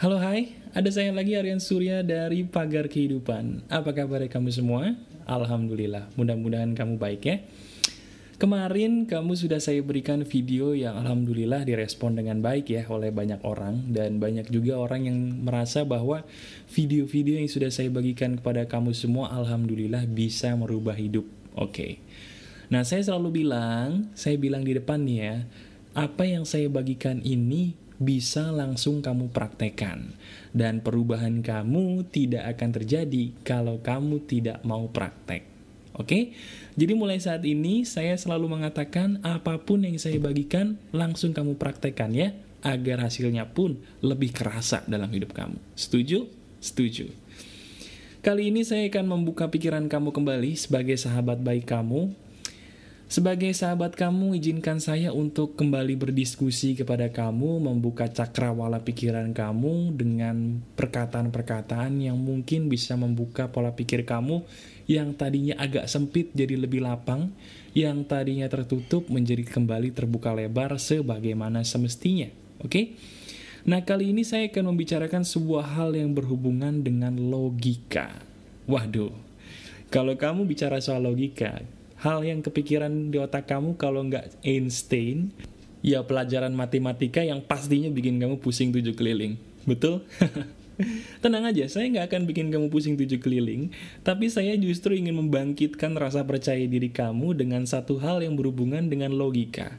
Halo hai, ada saya lagi Aryan Surya dari Pagar Kehidupan. Apa kabar kamu semua? Alhamdulillah, mudah-mudahan kamu baik ya. Kemarin kamu sudah saya berikan video yang Alhamdulillah direspon dengan baik ya oleh banyak orang. Dan banyak juga orang yang merasa bahwa video-video yang sudah saya bagikan kepada kamu semua Alhamdulillah bisa merubah hidup. Oke. Nah saya selalu bilang, saya bilang di depan nih ya Apa yang saya bagikan ini bisa langsung kamu praktekkan. Dan perubahan kamu tidak akan terjadi kalau kamu tidak mau praktek. Oke? Jadi mulai saat ini saya selalu mengatakan apa pun yang saya bagikan langsung kamu praktekkan ya. Agar hasilnya pun lebih kerasa dalam hidup kamu. Setuju? Setuju. Kali ini saya akan membuka pikiran kamu kembali sebagai sahabat baik kamu sebagai sahabat kamu, izinkan saya untuk kembali berdiskusi kepada kamu, membuka cakrawala pikiran kamu dengan perkataan-perkataan yang mungkin bisa membuka pola pikir kamu yang tadinya agak sempit jadi lebih lapang, yang tadinya tertutup menjadi kembali terbuka lebar sebagaimana semestinya. Oke? Nah, kali ini saya akan membicarakan sebuah hal yang berhubungan dengan logika. Waduh, kalau kamu bicara soal logika, hal yang kepikiran di otak kamu kalau nggak Einstein, ya pelajaran matematika yang pastinya bikin kamu pusing tujuh keliling. Betul? Tenang aja, saya nggak akan bikin kamu pusing tujuh keliling, tapi saya justru ingin membangkitkan rasa percaya diri kamu dengan satu hal yang berhubungan dengan logika.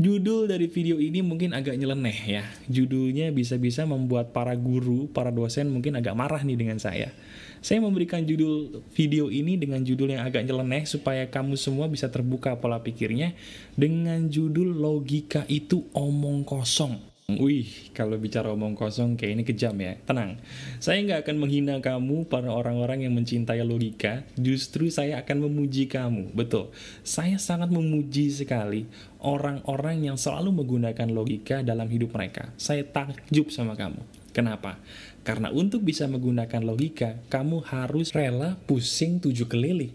Judul dari video ini mungkin agak nyeleneh ya. Judulnya bisa-bisa membuat para guru, para dosen mungkin agak marah nih dengan saya. Saya memberikan judul video ini dengan judul yang agak nyeleneh supaya kamu semua bisa terbuka pola pikirnya dengan judul logika itu omong kosong. Wih, kalau bicara omong kosong kayak ini kejam ya. Tenang, saya nggak akan menghina kamu para orang-orang yang mencintai logika. Justru saya akan memuji kamu. Betul, saya sangat memuji sekali orang-orang yang selalu menggunakan logika dalam hidup mereka. Saya takjub sama kamu. Kenapa? Karena untuk bisa menggunakan logika, kamu harus rela pusing tujuh keliling.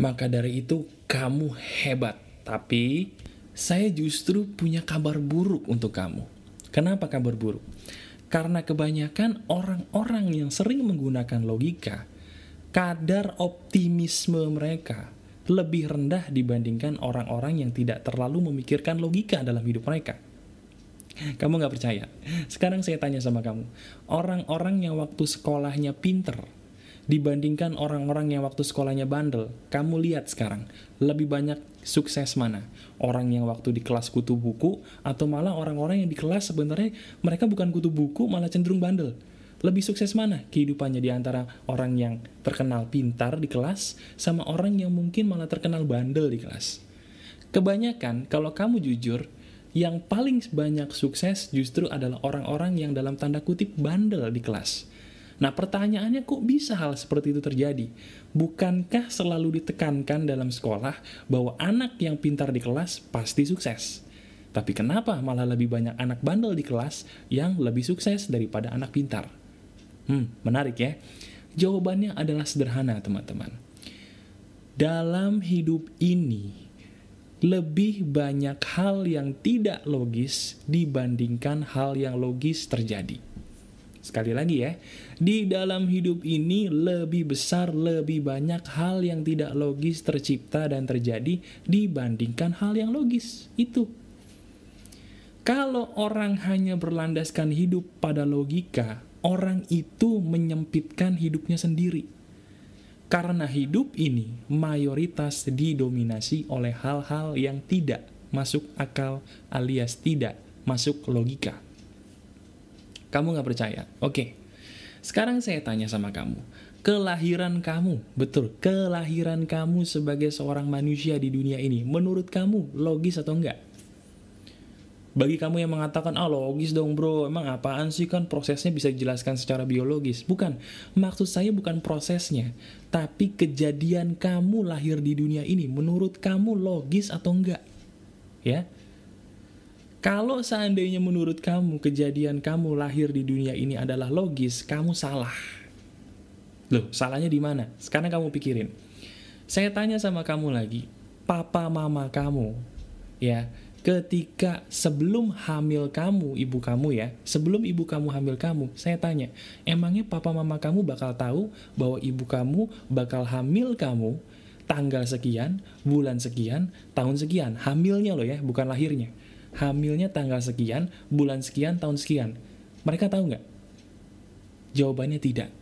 Maka dari itu, kamu hebat. Tapi, saya justru punya kabar buruk untuk kamu Kenapa kabar buruk? Karena kebanyakan orang-orang yang sering menggunakan logika, kadar optimisme mereka lebih rendah dibandingkan orang-orang yang tidak terlalu memikirkan logika dalam hidup mereka. Kamu nggak percaya? Sekarang saya tanya sama kamu, orang-orang yang waktu sekolahnya pinter, dibandingkan orang-orang yang waktu sekolahnya bandel, kamu lihat sekarang, lebih banyak sukses mana? Orang yang waktu di kelas kutu buku, atau malah orang-orang yang di kelas sebenarnya mereka bukan kutu buku, malah cenderung bandel. Lebih sukses mana kehidupannya di antara orang yang terkenal pintar di kelas, sama orang yang mungkin malah terkenal bandel di kelas? Kebanyakan, kalau kamu jujur, yang paling banyak sukses justru adalah orang-orang yang dalam tanda kutip bandel di kelas Nah pertanyaannya kok bisa hal seperti itu terjadi? Bukankah selalu ditekankan dalam sekolah bahwa anak yang pintar di kelas pasti sukses? Tapi kenapa malah lebih banyak anak bandel di kelas yang lebih sukses daripada anak pintar? Hmm, menarik ya. Jawabannya adalah sederhana teman-teman. Dalam hidup ini, lebih banyak hal yang tidak logis dibandingkan hal yang logis terjadi. Sekali lagi ya, di dalam hidup ini lebih besar, lebih banyak hal yang tidak logis tercipta dan terjadi dibandingkan hal yang logis. Itu. Kalau orang hanya berlandaskan hidup pada logika, orang itu menyempitkan hidupnya sendiri. Karena hidup ini mayoritas didominasi oleh hal-hal yang tidak masuk akal alias tidak masuk logika. Kamu nggak percaya? Oke. Sekarang saya tanya sama kamu. Kelahiran kamu, betul, kelahiran kamu sebagai seorang manusia di dunia ini, menurut kamu logis atau enggak? Bagi kamu yang mengatakan, ah logis dong bro, emang apaan sih kan prosesnya bisa dijelaskan secara biologis? Bukan, maksud saya bukan prosesnya, tapi kejadian kamu lahir di dunia ini, menurut kamu logis atau enggak? Ya, kalau seandainya menurut kamu kejadian kamu lahir di dunia ini adalah logis, kamu salah. Loh, salahnya di mana? Sekarang kamu pikirin. Saya tanya sama kamu lagi, papa mama kamu, ya, ketika sebelum hamil kamu, ibu kamu ya, sebelum ibu kamu hamil kamu, saya tanya, emangnya papa mama kamu bakal tahu bahwa ibu kamu bakal hamil kamu tanggal sekian, bulan sekian, tahun sekian, hamilnya loh ya, bukan lahirnya. Hamilnya tanggal sekian, bulan sekian, tahun sekian. Mereka tahu nggak? Jawabannya tidak.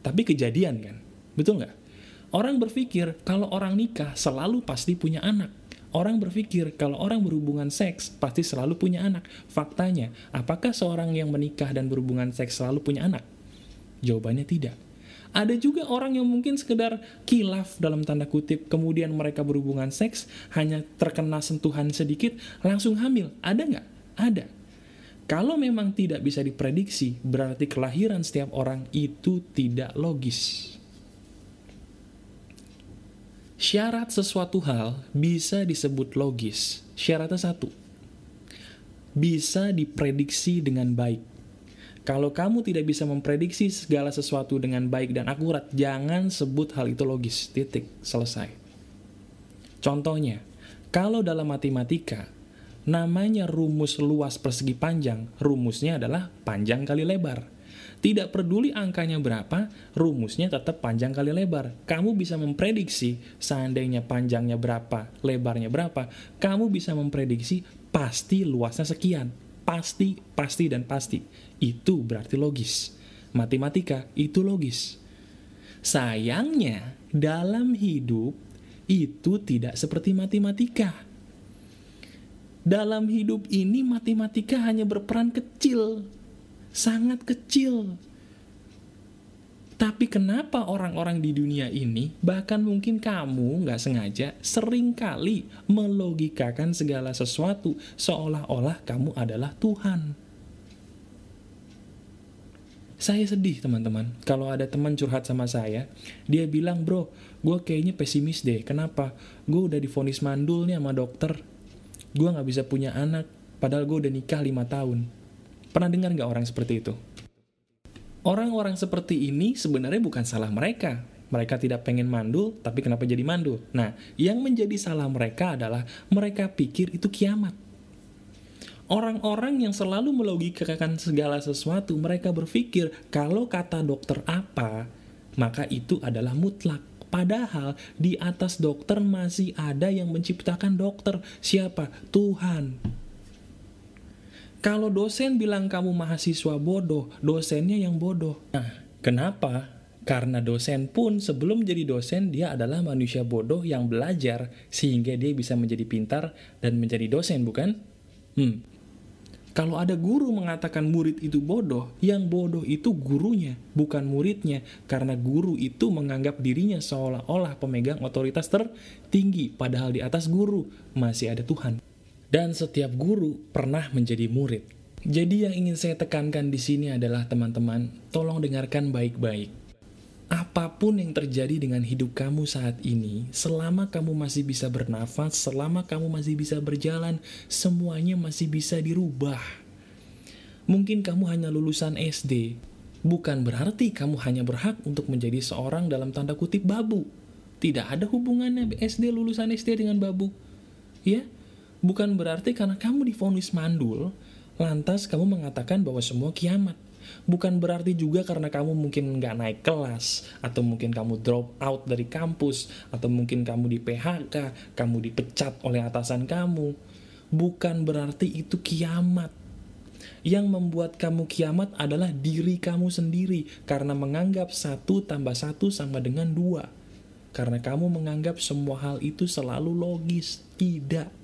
Tapi kejadian kan? Betul nggak? Orang berpikir kalau orang nikah selalu pasti punya anak Orang berpikir kalau orang berhubungan seks pasti selalu punya anak. Faktanya, apakah seorang yang menikah dan berhubungan seks selalu punya anak? Jawabannya tidak. Ada juga orang yang mungkin sekedar kilaf dalam tanda kutip, kemudian mereka berhubungan seks, hanya terkena sentuhan sedikit, langsung hamil. Ada nggak? Ada. Kalau memang tidak bisa diprediksi, berarti kelahiran setiap orang itu tidak logis. Syarat sesuatu hal bisa disebut logis. Syaratnya satu, bisa diprediksi dengan baik. Kalau kamu tidak bisa memprediksi segala sesuatu dengan baik dan akurat, jangan sebut hal itu logis. Titik, selesai. Contohnya, kalau dalam matematika, namanya rumus luas persegi panjang, rumusnya adalah panjang kali lebar. Tidak peduli angkanya berapa, rumusnya tetap panjang kali lebar. Kamu bisa memprediksi seandainya panjangnya berapa, lebarnya berapa, kamu bisa memprediksi pasti luasnya sekian. Pasti, pasti, dan pasti. Itu berarti logis. Matematika itu logis. Sayangnya, dalam hidup itu tidak seperti matematika. Dalam hidup ini matematika hanya berperan kecil sangat kecil. Tapi kenapa orang-orang di dunia ini, bahkan mungkin kamu nggak sengaja, sering kali melogikakan segala sesuatu seolah-olah kamu adalah Tuhan. Saya sedih teman-teman, kalau ada teman curhat sama saya, dia bilang, bro, gue kayaknya pesimis deh, kenapa? Gue udah difonis mandul nih sama dokter, gue nggak bisa punya anak, padahal gue udah nikah 5 tahun. Pernah dengar nggak orang seperti itu? Orang-orang seperti ini sebenarnya bukan salah mereka. Mereka tidak pengen mandul, tapi kenapa jadi mandul? Nah, yang menjadi salah mereka adalah mereka pikir itu kiamat. Orang-orang yang selalu melogikakan segala sesuatu, mereka berpikir kalau kata dokter apa, maka itu adalah mutlak. Padahal di atas dokter masih ada yang menciptakan dokter. Siapa? Tuhan. Kalau dosen bilang kamu mahasiswa bodoh, dosennya yang bodoh. Nah, kenapa? Karena dosen pun sebelum jadi dosen, dia adalah manusia bodoh yang belajar sehingga dia bisa menjadi pintar dan menjadi dosen, bukan? Hmm. Kalau ada guru mengatakan murid itu bodoh, yang bodoh itu gurunya, bukan muridnya. Karena guru itu menganggap dirinya seolah-olah pemegang otoritas tertinggi, padahal di atas guru masih ada Tuhan dan setiap guru pernah menjadi murid. Jadi yang ingin saya tekankan di sini adalah teman-teman, tolong dengarkan baik-baik. Apa pun yang terjadi dengan hidup kamu saat ini, selama kamu masih bisa bernafas, selama kamu masih bisa berjalan, semuanya masih bisa dirubah. Mungkin kamu hanya lulusan SD, bukan berarti kamu hanya berhak untuk menjadi seorang dalam tanda kutip babu. Tidak ada hubungannya SD lulusan SD dengan babu. Ya, Bukan berarti karena kamu difonis mandul, lantas kamu mengatakan bahwa semua kiamat. Bukan berarti juga karena kamu mungkin nggak naik kelas, atau mungkin kamu drop out dari kampus, atau mungkin kamu di PHK, kamu dipecat oleh atasan kamu. Bukan berarti itu kiamat. Yang membuat kamu kiamat adalah diri kamu sendiri, karena menganggap satu tambah satu sama dengan dua. Karena kamu menganggap semua hal itu selalu logis. Tidak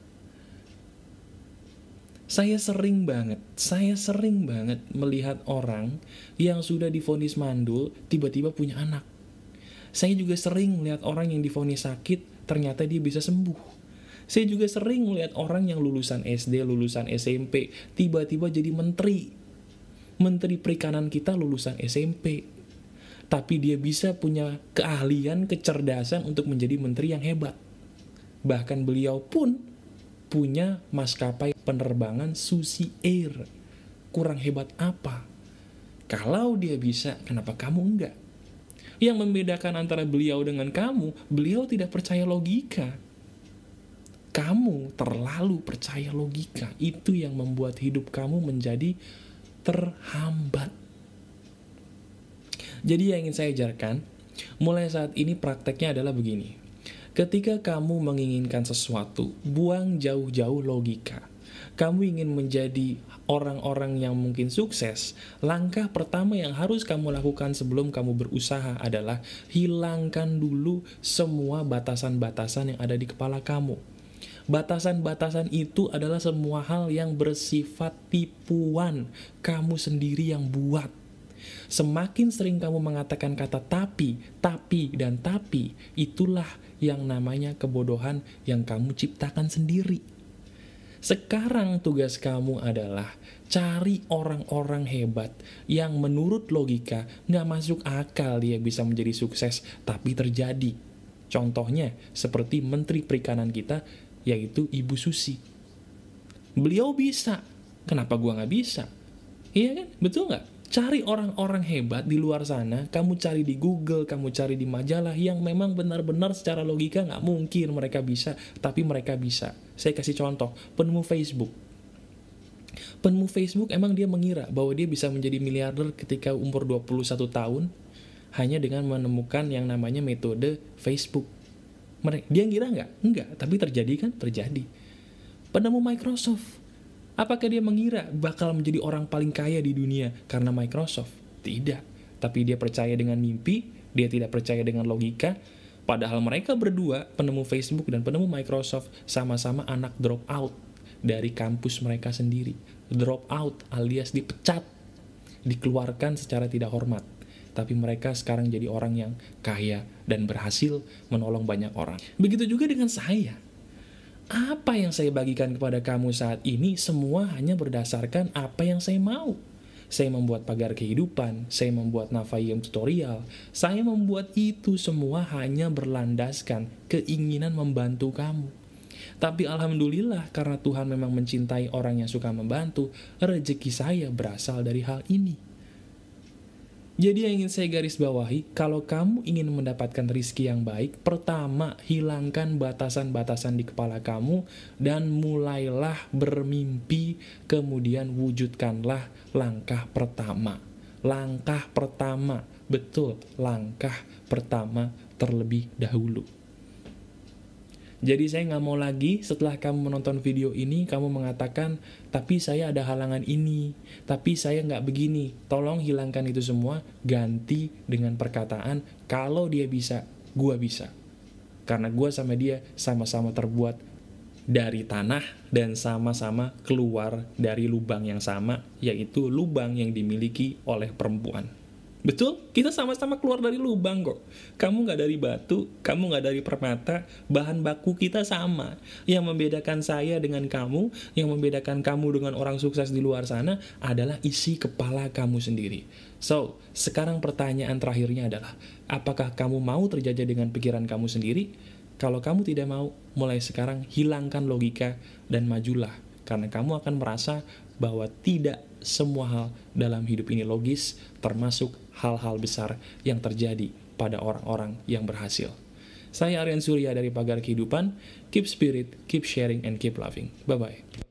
saya sering banget, saya sering banget melihat orang yang sudah difonis mandul, tiba-tiba punya anak. Saya juga sering melihat orang yang difonis sakit, ternyata dia bisa sembuh. Saya juga sering melihat orang yang lulusan SD, lulusan SMP, tiba-tiba jadi menteri. Menteri perikanan kita lulusan SMP. Tapi dia bisa punya keahlian, kecerdasan untuk menjadi menteri yang hebat. Bahkan beliau pun punya maskapai penerbangan Susi Air. Kurang hebat apa? Kalau dia bisa, kenapa kamu enggak? Yang membedakan antara beliau dengan kamu, beliau tidak percaya logika. kamu terlalu percaya logika. Itu yang membuat hidup kamu menjadi terhambat. Jadi yang ingin saya ajarkan, mulai saat ini prakteknya adalah begini. Ketika kamu menginginkan sesuatu, buang jauh-jauh logika. Kamu ingin menjadi orang-orang yang mungkin sukses, langkah pertama yang harus kamu lakukan sebelum kamu berusaha adalah hilangkan dulu semua batasan-batasan yang ada di kepala kamu. Batasan-batasan itu adalah semua hal yang bersifat tipuan kamu sendiri yang buat. Semakin sering kamu mengatakan kata tapi, tapi, dan tapi, itulah yang namanya kebodohan yang kamu ciptakan sendiri. Sekarang tugas kamu adalah cari orang-orang hebat yang menurut logika nggak masuk akal dia bisa menjadi sukses, tapi terjadi. Contohnya seperti Menteri Perikanan kita, yaitu Ibu Susi. Beliau bisa, kenapa gua nggak bisa? Iya kan? Betul nggak? Cari orang-orang hebat di luar sana, kamu cari di Google, kamu cari di majalah yang memang benar-benar secara logika nggak mungkin mereka bisa, tapi mereka bisa. Saya kasih contoh, penemu Facebook. Penemu Facebook emang dia mengira bahwa dia bisa menjadi miliarder ketika umur 21 tahun hanya dengan menemukan yang namanya metode Facebook. Dia ngira nggak? Enggak, tapi terjadi kan? Terjadi. Penemu Microsoft Apakah dia mengira bakal menjadi orang paling kaya di dunia karena Microsoft? Tidak. Tapi dia percaya dengan mimpi, dia tidak percaya dengan logika, padahal mereka berdua, penemu Facebook dan penemu Microsoft, sama-sama anak drop out dari kampus mereka sendiri. Drop out alias dipecat, dikeluarkan secara tidak hormat. Tapi mereka sekarang jadi orang yang kaya dan berhasil menolong banyak orang. Begitu juga dengan saya apa yang saya bagikan kepada kamu saat ini semua hanya berdasarkan apa yang saya mau. Saya membuat pagar kehidupan, saya membuat nafayim tutorial, saya membuat itu semua hanya berlandaskan keinginan membantu kamu. Tapi Alhamdulillah karena Tuhan memang mencintai orang yang suka membantu, rezeki saya berasal dari hal ini. Jadi yang ingin saya garis bawahi, kalau kamu ingin mendapatkan rizki yang baik, pertama hilangkan batasan-batasan di kepala kamu dan mulailah bermimpi, kemudian wujudkanlah langkah pertama. Langkah pertama, betul, langkah pertama terlebih dahulu. Jadi saya nggak mau lagi setelah kamu menonton video ini, kamu mengatakan, tapi saya ada halangan ini, tapi saya nggak begini. Tolong hilangkan itu semua, ganti dengan perkataan, kalau dia bisa, gua bisa. Karena gua sama dia sama-sama terbuat dari tanah dan sama-sama keluar dari lubang yang sama, yaitu lubang yang dimiliki oleh perempuan. Betul? Kita sama-sama keluar dari lubang kok. Kamu nggak dari batu, kamu nggak dari permata, bahan baku kita sama. Yang membedakan saya dengan kamu, yang membedakan kamu dengan orang sukses di luar sana adalah isi kepala kamu sendiri. So, sekarang pertanyaan terakhirnya adalah, apakah kamu mau terjajah dengan pikiran kamu sendiri? Kalau kamu tidak mau, mulai sekarang hilangkan logika dan majulah. Karena kamu akan merasa bahwa tidak semua hal dalam hidup ini logis, termasuk hal-hal besar yang terjadi pada orang-orang yang berhasil. Saya Aryan Surya dari Pagar Kehidupan. Keep spirit, keep sharing, and keep loving. Bye-bye.